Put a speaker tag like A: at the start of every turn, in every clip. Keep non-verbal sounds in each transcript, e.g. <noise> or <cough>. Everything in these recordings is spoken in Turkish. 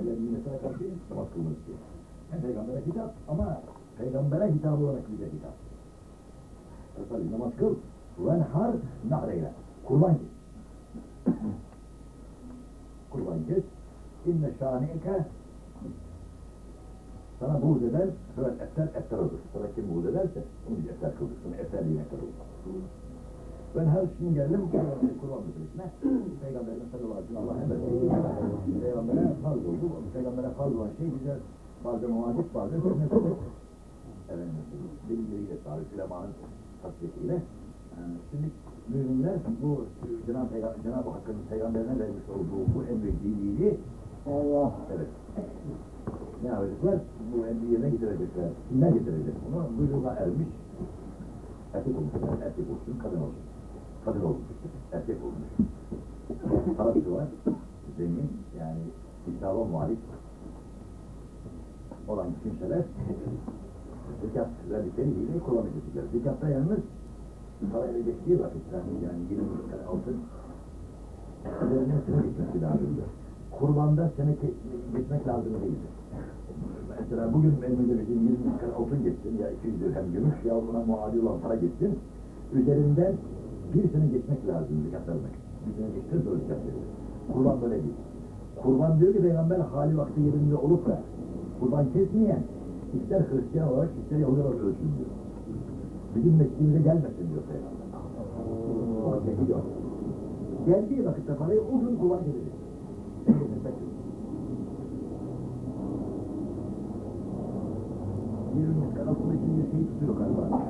A: Peygamberin mesela karşı kılınız diye. Yani peygambere hitap ama peygambere hitap olarak bize hitap. Mesela namaz kıl, venhar nahreyle. Kurban kes. Kurban kes. İnne şanike sana buğz eden sonra efter efter olur. Sana kim buğz ederse onu bir efter kılır. Sonra efter bir efter olur. Ben her şimdi geldim Kurban meselesine. Peygamberimiz sallallahu aleyhi ve sellem Allah emretti. Peygamber'e farz oldu. Peygamber'e farz olan şey bize bazen vacip bazen sünnet olur. Efendim, bilimleriyle, tarih ulemanın tasdikiyle. Ee, Şimdi müminler bu Cenab-ı Peygamber, Cenab-ı Hakk'ın peygamberine vermiş olduğu bu emri diniyi
B: Allah.
A: Evet. Ne yapacaklar? Bu emri yerine getirecekler. Kimler getirecek bunu? Buyruğa ermiş. Erkek. Yani erkek olsun, kadın olsun. Kadın olmuş. Erkek olmuş. Parası var. Zengin. Yani hesaba muhalif olan kimseler zekat verdikleri gibi kullanacaklar. Zekatta yalnız parayla geçtiği vakitte yani 20 tane altın üzerine sene gitmesi lazımdır. Kurbanda sene geçmek lazım değildir. Mesela bugün elimizde bizim 20 tane altın geçsin ya 200 dirhem gümüş ya buna muadil olan para geçsin. Üzerinden bir sene geçmek lazım zekat vermek. Bir sene geçtir de zekat. Kurban böyle değil. Kurban diyor ki peygamber hali vakti yerinde olup da kurban kesmeyen ister Hristiyan olarak ister Yahudi olarak ölsün diyor. Bizim mescidimize gelmesin diyor peygamber. Bak tehdit. Geldiği vakitte parayı o gün kurban kesecek. Bir miskan altındaki bir şeyi tutuyor galiba.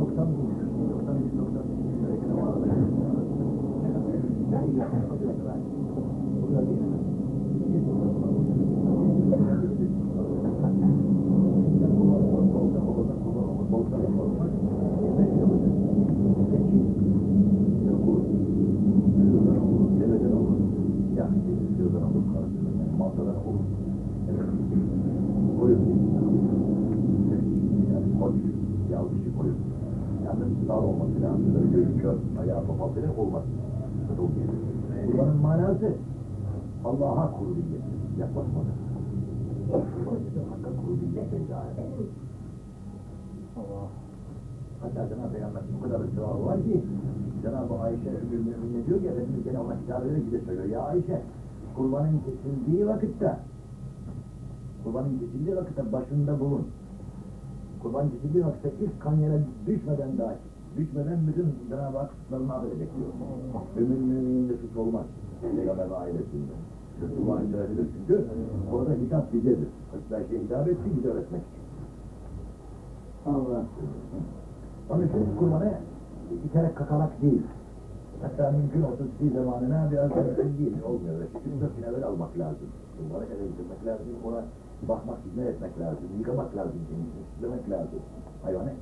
A: 90 bin, 93, 94. Kadar değil mi? Yalnız dar olması lazım. Böyle kör, ayağı topal olmaz. Manası Allah'a kurbiyet, yaklaşmadır. Hakka kurbiyet eczair.
B: Allah.
A: Hatta Cenab-ı Peygamber'in bu kadar ısrarı var ki Cenab-ı Ayşe Ümmü Mümin'e diyor ki Efendimiz gene ona hitap de söylüyor. Ya Ayşe kurbanın kesildiği vakitte kurbanın kesildiği vakitte başında bulun. Kurban kesildiği vakitte ilk kan yere düşmeden dahi düşmeden bütün Cenab-ı Hak suçlarını affedecek diyor. Ümmü Mümin'in de suç olmaz. Peygamber ailesinde. Kurbanın şerefidir çünkü orada hitap bizedir. Hatta şey hitap etti bize öğretmek için.
B: Allah.
A: Onun için kurbanı iterek kakarak değil. Hatta mümkün olsa bir zamanına biraz mümkün değil, olmuyor. Üç dört gün evvel almak lazım. Kurbanı eve getirmek lazım, ona bakmak, hizmet etmek lazım, yıkamak lazım kendisini, süslemek lazım hayvanı.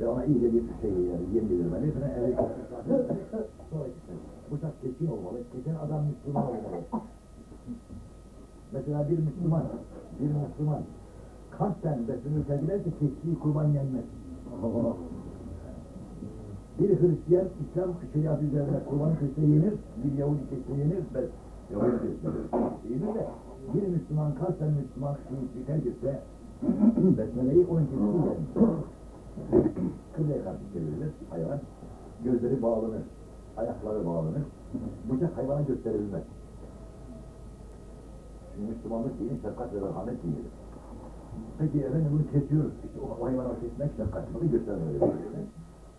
A: Ve ona iyice bir şey yani yem yedirmeli, sonra eve sonra gitmeli. <laughs> Bıçak kesin olmalı, kesen adam Müslüman olmalı. Mesela bir Müslüman, bir Müslüman kasten beslenir tergilerse kestiği kurban yenmez. Bir Hristiyan İslam şeriatı üzerine kurban kesse yenir, bir Yahudi kesse yenir, ben Yahudi yenir de bir Müslüman kasten Müslüman şiisi terk etse besmeleyi onun kestiği yenir. Kıbleye karşı çevrilir hayvan, gözleri bağlanır, ayakları bağlanır, bıçak hayvana gösterilmez. Çünkü Müslümanlık dini şefkat ve merhamet dinidir. Peki efendim bunu kesiyoruz. İşte o hayvana kesmek şefkat. Bunu göstermeleri.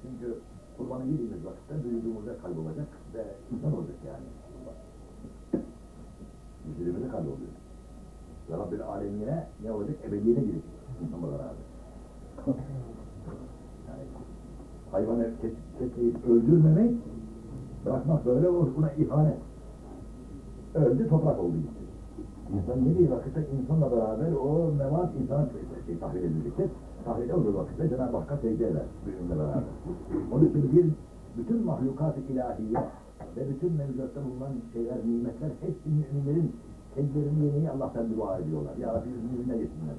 A: Çünkü kurbanı yediğimiz vakitte duyduğumuzda kaybolacak ve insan olacak yani. Vücudumuzda kayboluyor. Ve Rabbil alemine ne olacak? Ebediyete girecek. İnsanla beraber. Yani hayvanı kes, kesleyip öldürmemek, bırakmak böyle olur. Buna ihanet. Öldü toprak oldu gitti. İnsan yediği vakitte insanla beraber o mevat insana şey, tahvil edilecektir. Tahvil olduğu vakitte Cenab-ı Hakk'a secde eder bizimle beraber. Onun için bir bütün mahlukat-ı ilahiye ve bütün mevcudatta bulunan şeyler, nimetler hepsi müminlerin kendilerini yemeği Allah'tan dua ediyorlar. Ya Rabbi müminler yesinler.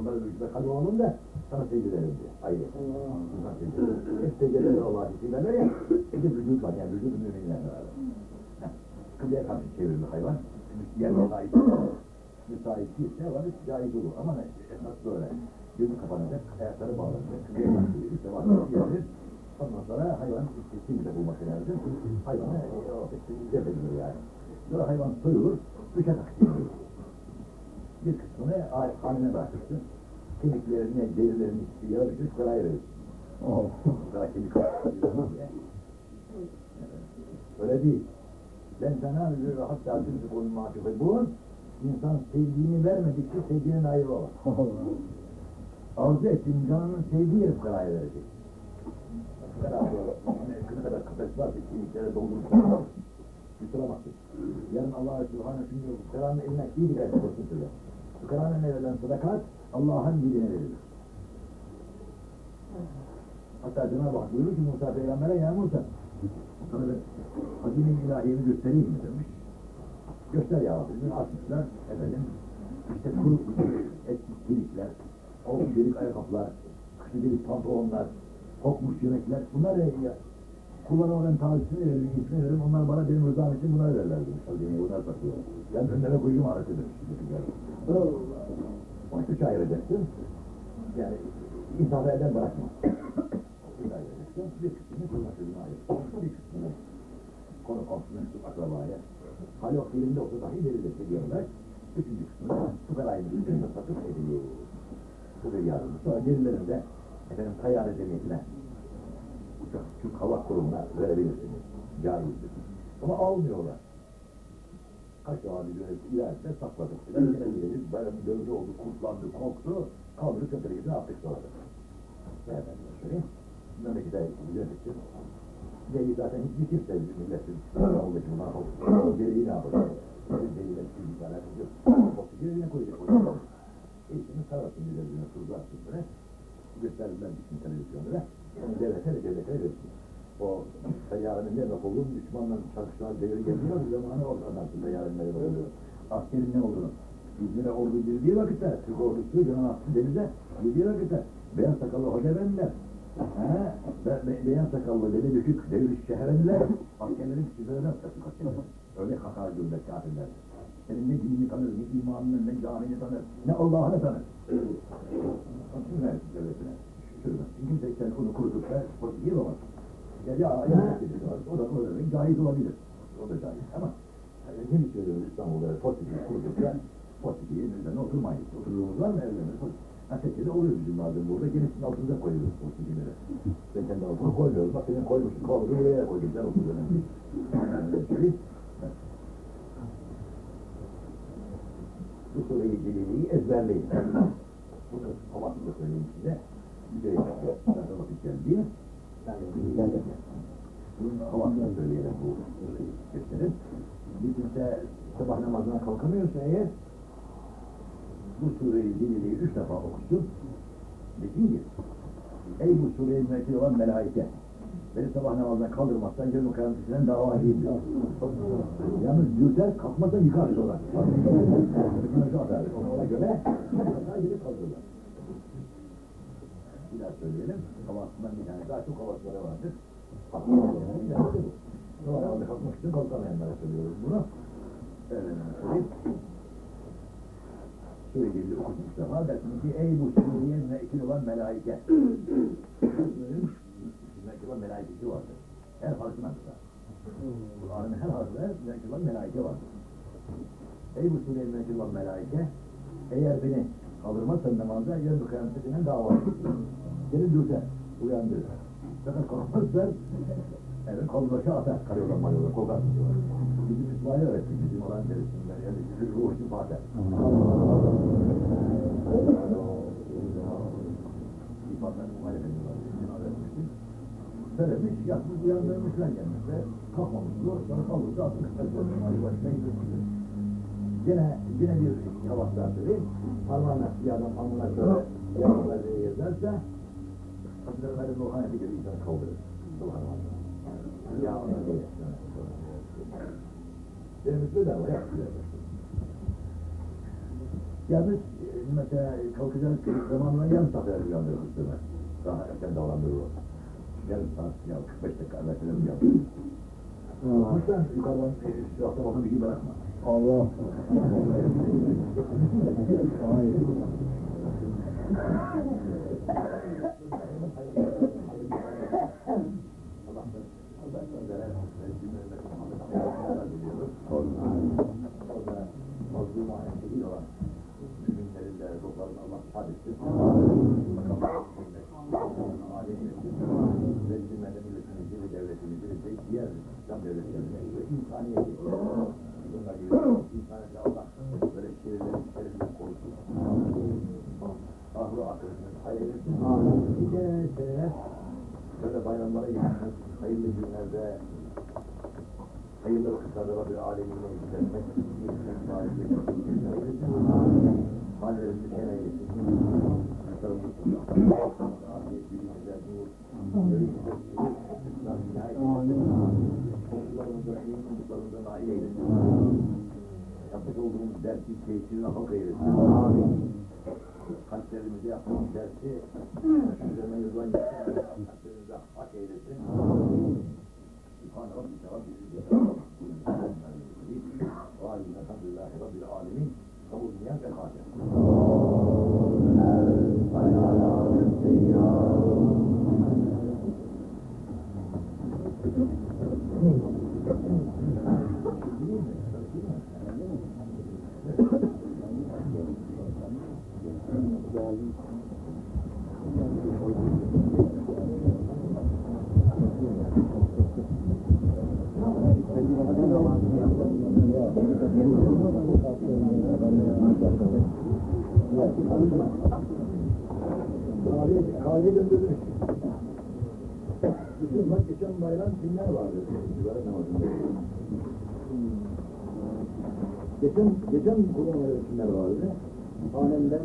A: Onlara vücuda kalbi olalım da sana secde diye. Ayrı. İnsan secde eder. Hep secde eder Allah'a isimlerler ya. Bir de vücut var yani vücut müminlerle beraber. Heh. Kıbleye karşı çevrildi hayvan. Yerine ait. müsait değilse varış caiz olur. Ama ne, esas böyle. Gözü kapanacak, ayakları bağlanacak, kıvıya bakıyor, üstte bakıyor, gelir. Ondan sonra hayvan de bulması lazım. Hayvanı e, o edilir yani. Sonra hayvan soyulur, üçe edilir. Bir kısmını a- haline bırakırsın. Kemiklerini, derilerini, yağı bir fıkraya verir.
B: Oh.
A: Fıkra kemik diye. Öyle değil. Ben sana bir hatta tüm konu mahcup Bu insan sevdiğini vermedikçe sevdiğinin ayrı olur.
B: Allah.
A: Arzu ettiğin canının sevdiği yeri fıkraya verecek. Ne kadar kafes varsa kemiklere doldurup yutturamazsın. Yarın Allah Subhanahu şimdi fıkranın eline iyi bir ders olsun söyle. Fıkranın verilen sadakat Allah'ın diline verilir. Hatta Cenab-ı Hak buyuruyor ki Musa Peygamber'e ya Musa sana ben hazine ilahiyemi göstereyim mi demiş. Göster ya Rabbi. Bunu atmışlar. Efendim işte kuru etli delikler, olgun delik ayakkabılar, kışlı delik pantolonlar, kokmuş yemekler. Bunlar ne ya? Kullanamadan tavsiyesini veririm, iyisini veririm. Onlar bana benim rızam için bunları verirler demiş. Hazineyi bunlar satıyor. Ben önlere koyayım arası demiş.
B: Allah.
A: Onu üç ayıracaksın. Yani insafı elden bırakma. Üç ayıracaksın. Bir kısmını kurma sözüne ayıracaksın. Bir kısmını konu komşuna, akrabaya. Hal yok yerinde olsa dahi verilir diyorlar. Üçüncü kısmını fukarayın üstünde satıp ediliyor. Bu bir yardım. Sonra gerilerinde efendim tayyare cemiyetine Türk Hava Kurumu'na verebilirsiniz. Caizdir. Ama almıyorlar. Kaç defa bir dönem ileride sakladık. Ben yine gidelim, bayramın gözü oldu, kurtlandı, korktu. Kaldırıp köpeği ne yaptık sonra? Ne efendim söyleyeyim? Memlekete yönetim. Deli zaten hiçbir kimse milletin İstanbul'daki bunlar olsun. O deliği ne yapacak? Deliyle bir tane yok. Boksu yerine koyacak. Eğitimi sarasın üzerine tuzlu atsın böyle. Gösterdiler bütün televizyonlara. Devlete devlete versin. O seyyarenin ne olduğunu düşmanla çarpışmalar devri geliyor. Zamanı orada anlarsın seyyarenin ne oluyor. Askerin ne olduğunu. İzmir'e ordu girdiği vakitte, Türk ordusu Yunan attı denize girdiği vakitte beyaz sakallı hoca He, be, be, beyaz sakallı, deli dökük, devriş şehrendiler askerlerin küçüklerine atıyor. Öyle kakar gönder kafirler. Senin ne dinini tanır, ne imanını, ne camini tanır, ne Allah'ını tanır. Ver devletine. Şurada. Kimse sen onu kurutursa politik yapamaz. Ya ya ya o da o da caiz olabilir. O da caiz ama yani ne söylüyorum İstanbul'da politik kurdukça politik'in üzerine oturmayız. Oturduğumuz var mı evlerine? Ha seçede oluyor bizim bazen burada. Gerisinin altında koyuyoruz politikleri. Ben kendi altına koymuyorum. Bak senin koymuşsun kavga buraya koydum. Sen otur önemli. Yani, bu soruyu ilgiliyi ezberleyin. Bunu havasını da söyleyeyim size. Bir de. Zaten vakit geldi. Yani, bunun havasını söyleyelim bu gösterin. Bir kimse sabah namazına kalkamıyorsa eğer bu sureyi dililiği üç defa okusun. Desin ki Ey bu sureyi müekkil olan melaike beni sabah namazına kaldırmazsan gözüm karantinasinden dava edeyim diyor. Yalnız dürter kalkmazsa yıkar <laughs> atar. Ona göre kaldırırlar. Bir daha söyleyelim. Havasından bir tane daha çok havasları vardır. Bir bu. Sabah namazına kalkmak için kalkamayanlara söylüyoruz bunu. Şöyle gibi okuduk defa dersin ki ey bu Suriye müekkil olan melaike. Müekkil olan melaikesi vardır. Her harfin hakkında. Kur'an'ın her harfine müekkil olan melaike vardır. Ey bu Suriye müekkil olan melaike eğer beni kaldırmazsan namazda yarın kıyametinden dava edin. Seni dürter, uyandırır. Fakat kalkmazsan Evet, kolbaşı atar, karıyorlar, marıyorlar, kokarsın diyorlar. Bizim İsmail öğretti, bizim olan derisinden, yani bizim ruh şifatı. Şifatlar muhalefet ediyorlar. Söylemiş, yatmış, uyandırmışlar kendisi. Kalkmamış, zor, sonra kaldırdı, atmış, kaldırdı, başına gidiyor. Gene, yine bir yavaş daha söyleyeyim. Parmağına bir adam alnına şöyle yapmaları yazarsa, Hazretleri ruhaniyeti gibi insanı kaldırır. Subhanallah. Ya ona değil. Benim üstü de var. Yalnız e, mesela kalkacak zamanla yarım saat evvel uyandırır üstüme. Daha erken davranırır o. Yarım saat ya 45 dakika evvel falan uyandırır. Kalkmışsan yukarıdan e, üstü hafta bakın bir şey bırakma.
B: Allah. Hayır.
A: Orada mazlum ailesi olan müminlerin de ruhlarını Allah sadetsin. Ve bizim milletimizi ve devletimizi ve diğer İslam devletlerini ve insaniyeti bunlar gibi insaniyeti Allah böyle şehirlerin şerrinden korusun. Ahlı akıbetimiz hayır etsin. Nice seneler böyle bayramlara gitmek, hayırlı günlerde hayırlı vakitlerde Rabbil alemine gidermek, gitmek, sahip etmek, Hallerimizi şen eylesin. Afiyet, bilgimize, nur, Yapmış olduğumuz dersi tesirini halk eylesin. Kalplerimize yaptığımız dersi üzerine yazılan kalplerimize hak eylesin. Sübhane Rabbike Rabbil elhamdülillahi Rabbil alemin. Kabul niyaz ve hacet. Kahve, döndürmüş. Bütün bak geçen bayram kimler vardı? Cibara namazında. Geçen, geçen kullanmaları kimler vardı? Hanemden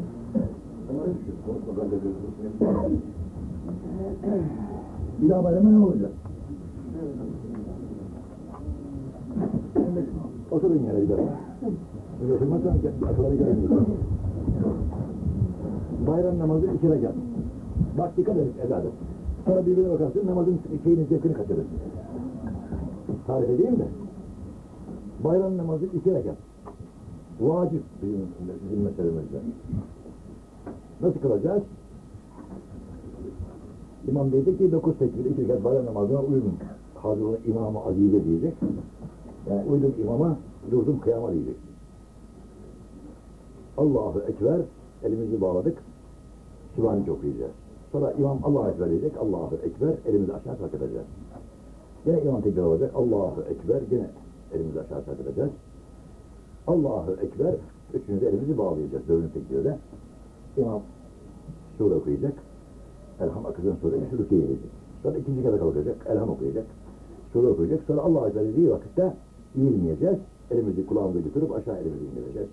A: Bir daha bayrama ne olacak? Oturun yere bir daha. Böyle oturmazsan akılları gelmiyor. Bayram namazı iki rekat. Bak dikkat edin evladım. Sonra birbirine bakarsın namazın şeyinin zevkini kaçırırsın. Tarif edeyim de. Bayram namazı iki rekat. Vacip bizim, bizim meselemizde. Nasıl kılacağız? İmam dedi ki dokuz tekbir iki rekat bayram namazına uygun. Hazır İmam-ı Azize diyecek. Yani uydum imama, durdum kıyama diyecek. Allahu Ekber, elimizi bağladık. Sübhaneke okuyacağız. Sonra imam Allahu Ekber diyecek. Allahu Ekber, elimizi aşağı sark edeceğiz. Yine imam tekbir olacak. Allahu Ekber, yine elimizi aşağı sark edeceğiz. Allahu Ekber, üçüncü elimizi bağlayacağız. Dördüncü tekbirde. İmam sure okuyacak. Elham akıcın sure, üçü rüküye gelecek. Sonra ikinci kere kalkacak. Elham okuyacak. Sure okuyacak. Sonra Allahu Ekber dediği vakitte eğilmeyeceğiz. Elimizi kulağımıza götürüp aşağı elimizi indireceğiz.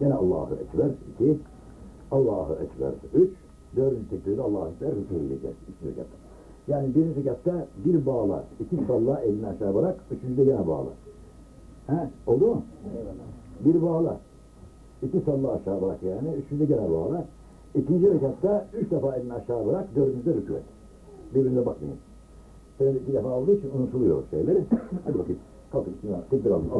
A: Yine Allahu Ekber, iki. Allahu Ekber, üç. Dördüncü tekbirde Allahu Ekber, rüküye gideceğiz. İki rekat. Yani birinci rekatta bir bağla, iki salla, elini aşağı bırak, üçüncüde yine bağla. He, oldu mu? Bir bağla, iki salla aşağı bırak yani, üçüncüde gene bağla. İkinci rekatta üç defa elini aşağı bırak, dördüncüde rükû et. Birbirine bakmayın. Senin iki defa olduğu için unutuluyor şeyleri. <coughs> Hadi bakayım. Kalkın, bismillah. Tekbir alın. İki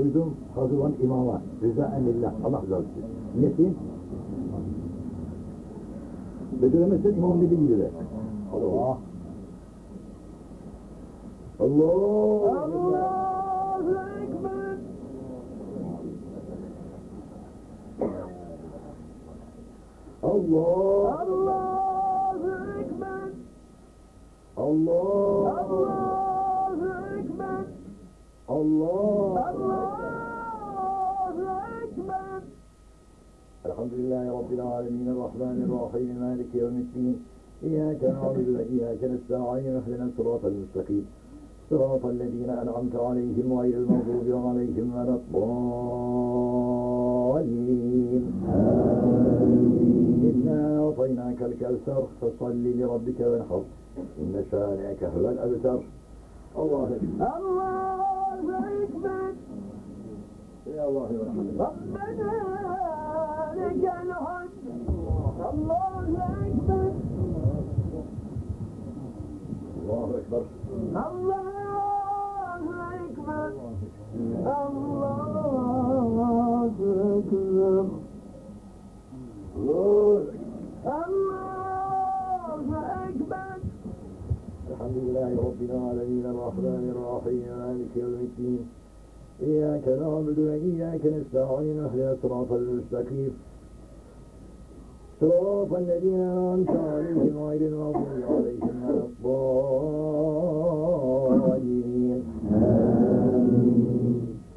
A: uydum hazırlan imama. Rıza emillah. Allah rızası için. Niyeti? Beceremezsen imam dediği gibi. Allah. Allah.
B: Allahu Ekber.
A: Allah.
B: Allahu Ekber.
A: Allah.
B: Allahu Ekber.
A: Allah. الحمد لله رب العالمين الرحمن الرحيم مالك يوم الدين إياك نعبد وإياك نستعين اهدنا الصراط المستقيم. صراط الذين أنعمت عليهم غير المغضوب عليهم ولا الضالين. إنا أعطيناك الكوثر فصل لربك وانحر. إن شانئك هو الأبتر. الله أكبر.
B: Allahu Ekber.
A: يا الله ورحمة
B: ربنا لك الحمد. Allahu Ekber.
A: الله أكبر
B: Allahu
A: وإياك نستعين اهدنا الصراط المستقيم. صراط الذين أنعمت عليهم غير المغضوب عليهم ولا الضالين.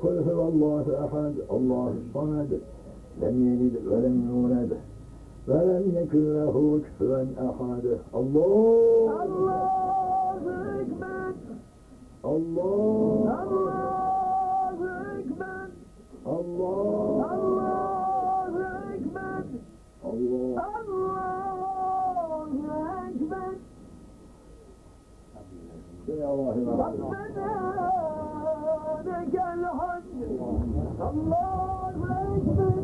A: قل هو الله أحد الله الصمد لم يلد ولم يولد ولم يكن له كفوا أحد. الله
B: Allahu Ekber.
A: الله
B: Allahu Rabbena
A: lekel hamd.
B: Allahu Ekber.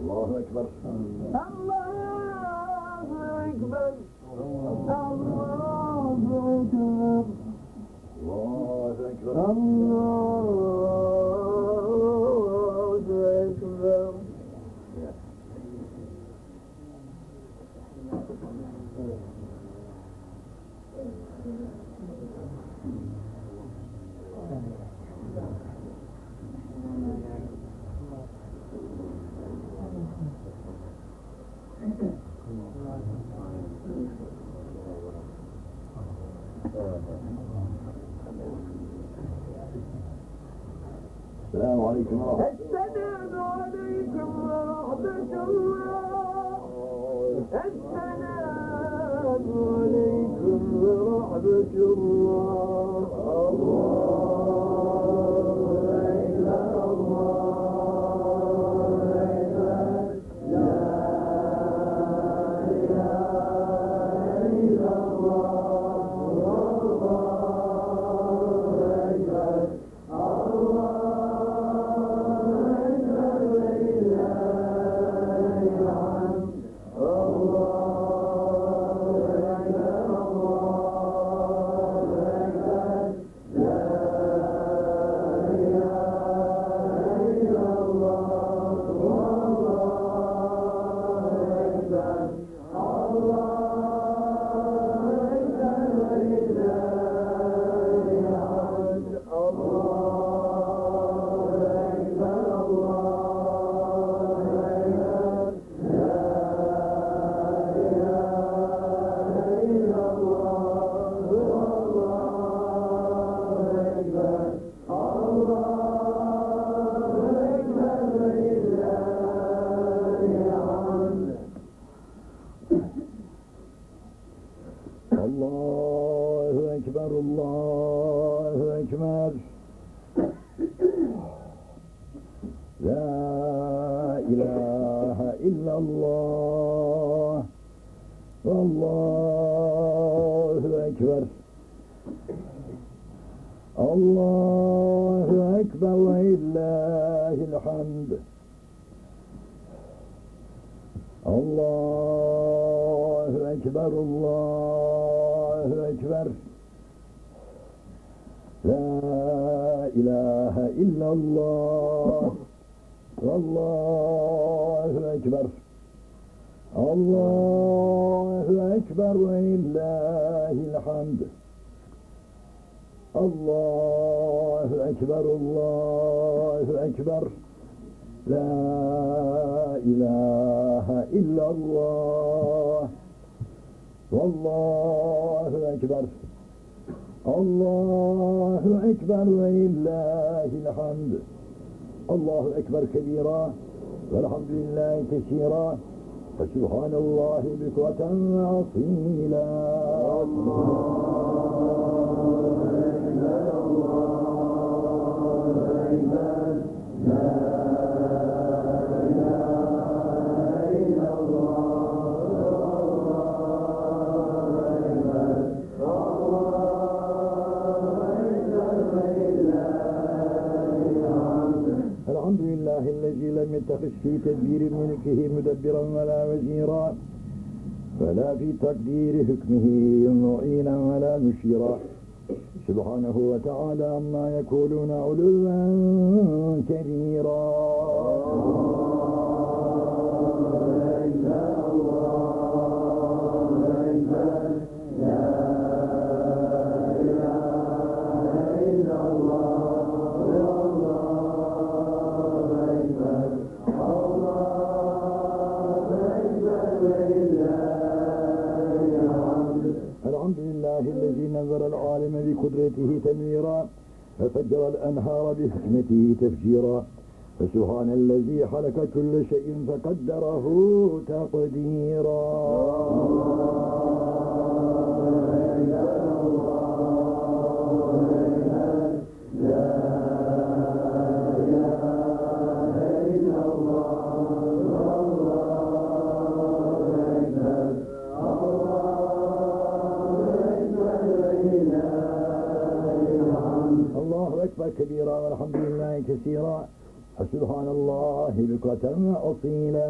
B: Allahu Ekber. Allahu Ekber. Allahu Ekber. Allahu Ekber.
A: Allah
B: Allahu Ekber,
A: Allahu Ekber. La ilahe illallah. Allahu Ekber. Allahu Ekber ve illahil hamd. Allahu Ekber, Allah. Allahu Ekber. La ilahe illallah. Allahu Ekber. Allahu Ekber ve illahil hamd. Allahu Ekber, Allahu Ekber. La ilahe illallah. والله أكبر. الله أكبر ولله الحمد. الله أكبر كبيرا والحمد لله كثيرا. فسبحان الله بكرة أصيلا. الله أكبر. الله أكبر لله الذي لم يتخذ في تدبير ملكه مدبرا ولا وزيرا ولا في تقدير حكمه معينا ولا مشيرا سبحانه وتعالى عما يقولون علوا كبيرا. نذر العالم بقدرته تنويرا ففجر الأنهار بحكمته تفجيرا. فسبحان الذي خلق كل شيء فقدره تقديرا. كبيرا والحمد لله كثيرا سبحان الله بكرة وأصيلا.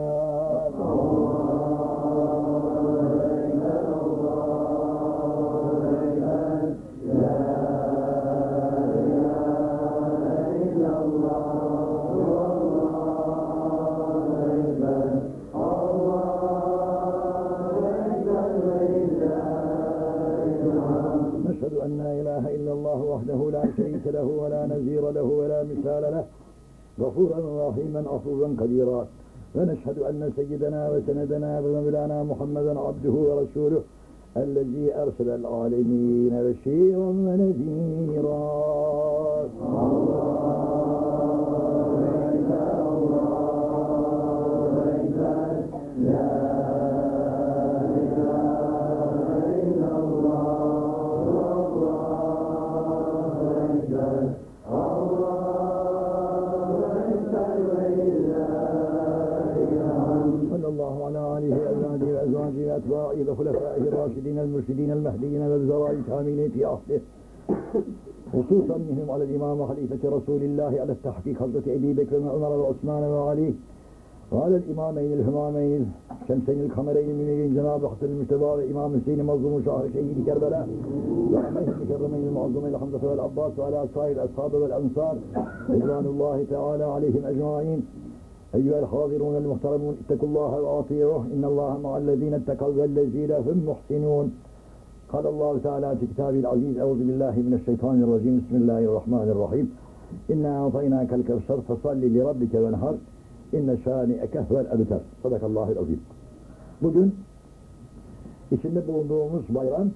A: أن لا إله إلا الله وحده لا شريك له ولا نزير له ولا مثال له. غفورا رحيما عفوا قديرا. ونشهد أن سيدنا وسندنا ومولانا محمدا عبده ورسوله الذي أرسل العالمين بشيرا ونذيرا. وأزواجه وأتباعه وخلفائه الراشدين المرشدين المهديين والزراء الكاملين في عهده خصوصا منهم على الإمام وخليفة رسول الله على التحقيق حضرة أبي بكر وعمر وعثمان وعلي وعلى الإمامين الهمامين الشمسين القمرين المنيرين جناب حسن المجتبى وإمام حسين مظلوم شهر شهيد كربلاء وعليه المكرمين المعظمين الحمزة والعباس وعلى سائر الأصحاب والأنصار رضوان الله تعالى عليهم أجمعين أيها الحاضرون المحترمون اتقوا الله وأطيعوه إن الله مع الذين اتقوا والذين هم محسنون قال الله تعالى في كتابه العزيز أعوذ بالله من الشيطان الرجيم بسم الله الرحمن الرحيم إنا أعطيناك الكوثر فصل لربك وانهر إن شانئك هو الأبتر صدق الله العظيم Bugün içinde bulunduğumuz bayram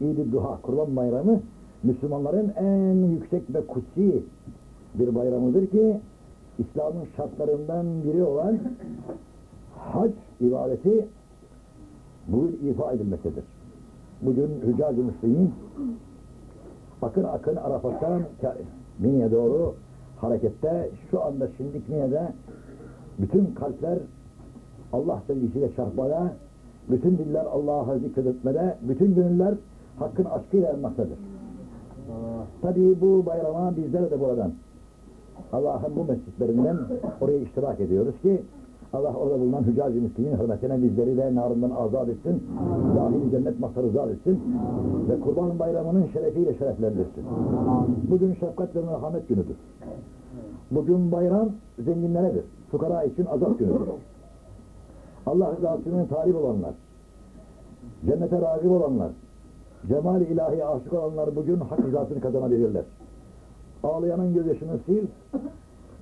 A: İd-i Duha, Kurban Bayramı Müslümanların en yüksek ve kutsi bir bayramıdır ki İslam'ın şartlarından biri olan hac ibadeti bugün ifa edilmektedir. Bugün Hüccacı Müslümin akın akın Arafat'tan Mine'ye doğru harekette şu anda şimdiki Mine'de bütün kalpler Allah sevgisiyle çarpmada, bütün diller Allah'a zikretmede, bütün gönüller hakkın aşkıyla yanmaktadır. Tabii bu bayrama bizler de buradan Allah'ın bu mescitlerinden oraya iştirak ediyoruz ki Allah orada bulunan Hüccac-ı Müslümin hürmetine bizleri de narından azat etsin, dahil cennet mahtarı zat etsin ve Kurban Bayramı'nın şerefiyle şereflendirsin. Bugün şefkat ve merhamet günüdür. Bugün bayram zenginleredir, fukara için azap günüdür. Allah rızasının talip olanlar, cennete rağib olanlar, Cemal-i ilahiye aşık olanlar bugün hak rızasını kazanabilirler. Ağlayanın gözyaşını sil,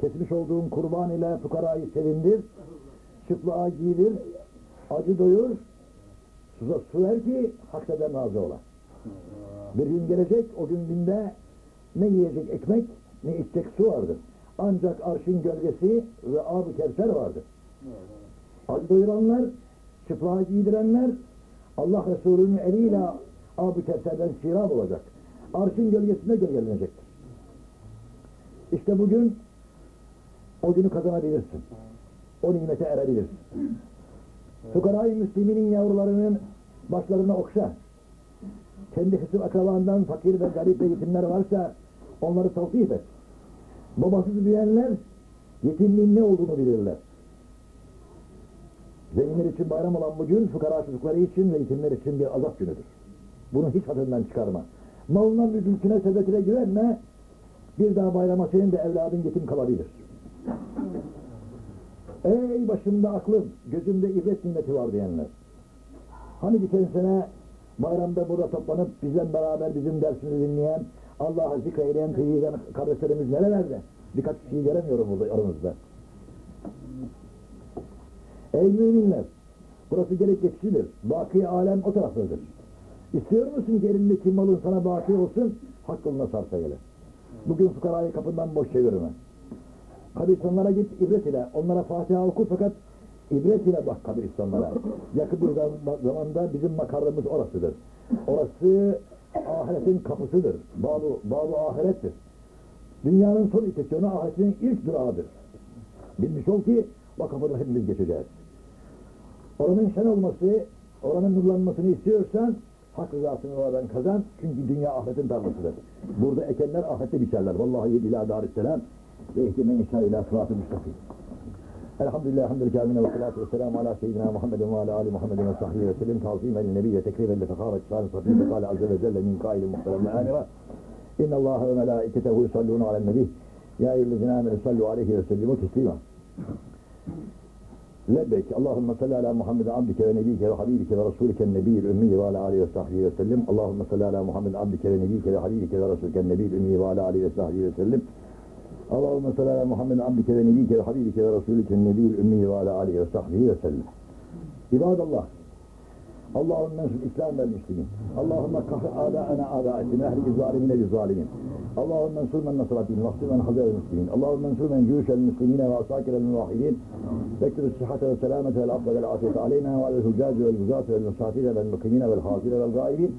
A: kesmiş olduğun kurban ile fukarayı sevindir, çıplığa giydir, acı doyur, su, su ver ki hak senden razı ola. Bir gün gelecek, o gün günde ne yiyecek ekmek, ne içecek su vardır. Ancak arşın gölgesi ve ab-ı vardır. Acı doyuranlar, çıplığa giydirenler, Allah Resulü'nün eliyle ab-ı kevserden şirab olacak. Arşın gölgesinde gölgelenecektir. İşte bugün o günü kazanabilirsin. O nimete erebilirsin. Fukarayı Müslüminin yavrularının başlarına okşa. Kendi hısım akrabandan fakir ve garip ve yetimler varsa onları tavsif et. Babasız büyüyenler yetimliğin ne olduğunu bilirler. Zenginler için bayram olan bu gün fukara çocukları için ve yetimler için bir azap günüdür. Bunu hiç hatırından çıkarma. Malına, mülküne, servetine güvenme. Bir daha bayrama senin de evladın yetim kalabilir. Ey başımda aklım, gözümde ibret nimeti var diyenler. Hani geçen sene bayramda burada toplanıp bizden beraber bizim dersimizi dinleyen, Allah'a zikreyleyen, teyiden kardeşlerimiz nerelerde? Birkaç kişiyi göremiyorum burada aramızda. Ey müminler! Burası gelip geçicidir. Baki alem o taraftadır. İstiyor musun ki elindeki malın sana baki olsun? Hakkında sarsa gele. Bugün fukarayı kapından boş çevirme. Kabristanlara git ibret ile. Onlara Fatiha oku fakat ibret ile bak kabristanlara. Yakın bir zam- zamanda bizim makarrımız orasıdır. Orası ahiretin kapısıdır. Babu, babu ahirettir. Dünyanın son istasyonu ahiretin ilk durağıdır. Bilmiş ol ki o kapıdan hepimiz geçeceğiz. Oranın şen olması, oranın nurlanmasını istiyorsan hak rızasını oradan kazan. Çünkü dünya ahiretin tarlasıdır. Burada ekenler ahirette biçerler. Vallahi ila darisselam ve ihtimen inşa ila sıratı müstakim. Elhamdülillah, hamdül kâmine ve salatu ve selamu ala seyyidina Muhammedin ve ala ali Muhammedin ve sahbihi ve sellim tavzimen nebiyye tekrimen le fekâret şâhın safî fekâle azze ve celle min kâilin muhterem ve âmira. İnna Allahe ve melâiketehu yusallûne alen nebih. Ya eyyühellezine âmenü sallu aleyhi ve sellimu teslîmâ. Lebbeyk Allahümme salli ala Muhammed abdike ve nebike ve habibike ve rasulike nebiyyil ümmiyi ve ala aleyhi ve sahbihi ve sellim. Allahümme salli ala Muhammed abdike ve nebike ve habibike ve rasulike nebiyyil ümmiyi ve ala aleyhi ve sahbihi ve sellim. Allahümme salli ala Muhammed aleyhi ve sahbihi اللهم انصر الإسلام والمسلمين. اللهم قهر أعداءنا أعداء الدين أهلك الظالمين. بالظالمين اللهم انصر من نصر الدين واخذل من خذل المسلمين. اللهم انصر من جيوش المسلمين وعساكر الموحدين واكتب الصحة والسلامة والعفو والعافية علينا وعلى الحجاج والغزاة والمسافرين والمقيمين والحاضرين والغائبين.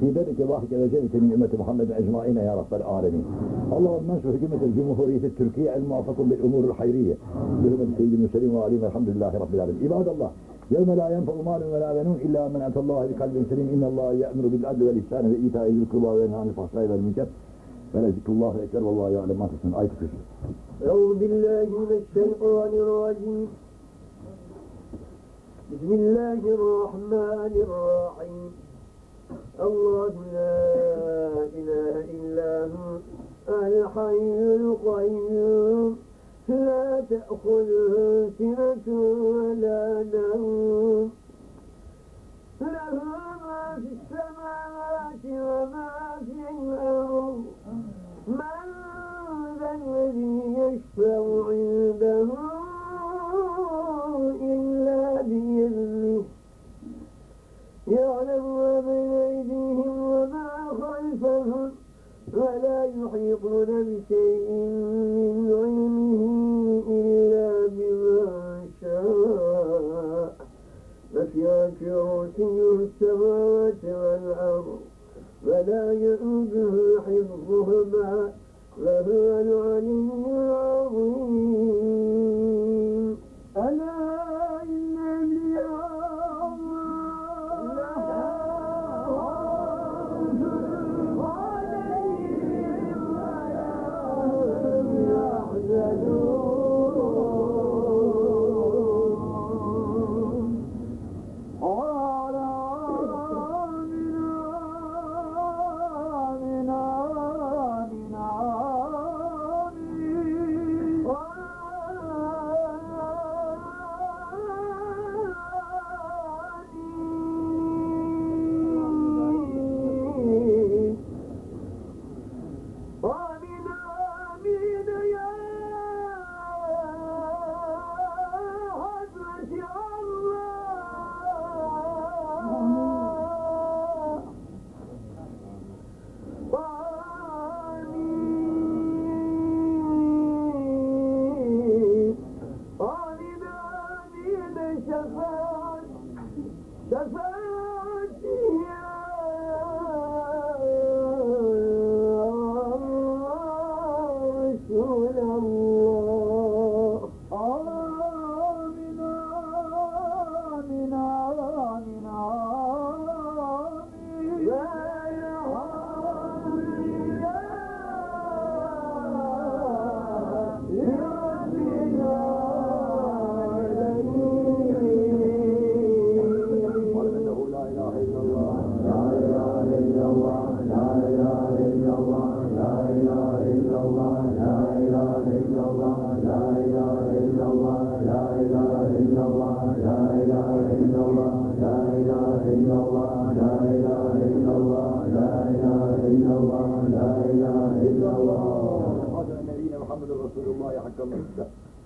A: في بيتك ضاحك وجلك من أمة محمد أجمعين يا رب العالمين. اللهم انصر حكومة الجمهورية التركية الموافقة بالأمور الخيرية. بهم سيد المرسلين وعليم الحمد لله رب العالمين. عباد الله يوم لا ينفع مال ولا بنون إلا من أتى الله بقلب سليم إن الله يأمر بالعدل والإحسان وإيتاء ذي القربى وينهى عن الفحشاء والمنكر ولذكر الله أكبر والله يعلم ما تصنعون آية كرسي
B: أعوذ بالله من الشيطان الرجيم بسم الله الرحمن الرحيم الله لا إله إلا هو الحي القيوم لا تأخذه سنة ولا نوم. له ما في السماوات وما في الأرض.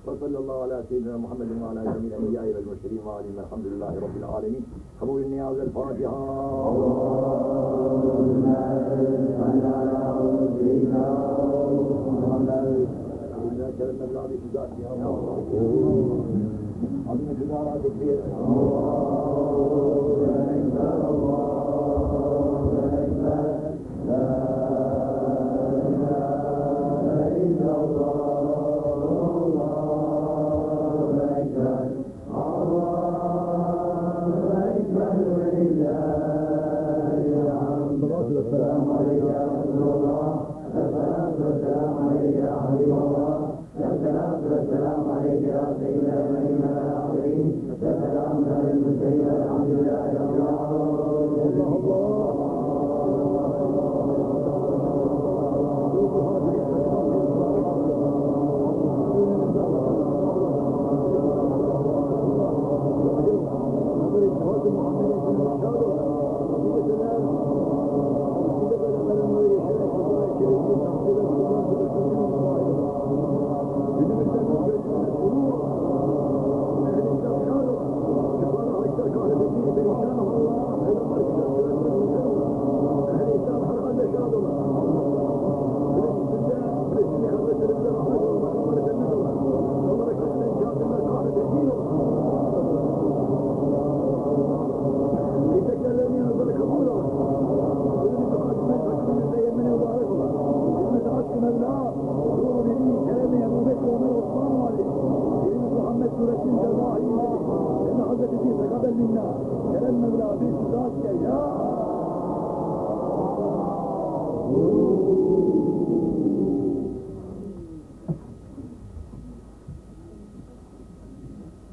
A: وصلى الله على سيدنا محمد وعلى جميع الانبياء والمرسلين وعليهم الحمد لله رب العالمين. قبول النياز الفاتحه اللهم صل على سيدنا محمد إنا كرمنا بالعبد ذاتها لا إله إلا الله. الصلاة والسلام عليك يا رسول الله. الصلاة والسلام عليك يا حبيب الله. الصلاة والسلام عليك يا سيد الأولين والآخرين. السلام على المرسلين الحمد لله رب العالمين. Gelen Mevla bir zatke ya.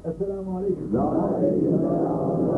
A: Esselamu Aleyküm. Aleyküm.